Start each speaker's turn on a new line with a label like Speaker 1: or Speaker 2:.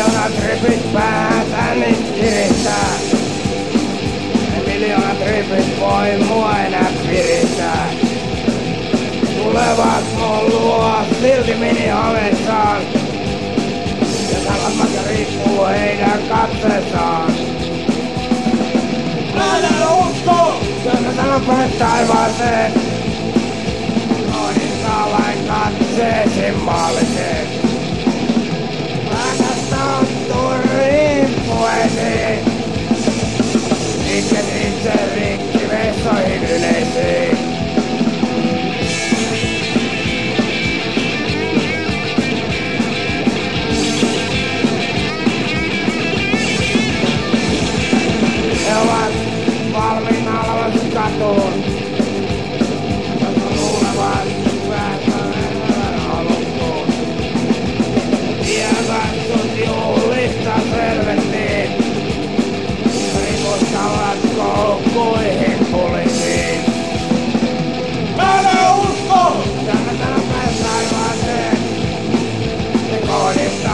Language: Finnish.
Speaker 1: miljoonat ripit päätä nyt kiristää. Ne miljoonat ripit voi mua enää pirittää. Tulevat mun luo silti minihalessaan. Ja salamat riippuu heidän katseessaan.
Speaker 2: Mä en usko,
Speaker 1: Sä sanon päin taivaaseen. Noin saa lain katseesi maalisi. serving. jalkoihin poliisiin.
Speaker 2: Mä en usko
Speaker 1: Tämä päivään se, se kohdistaa.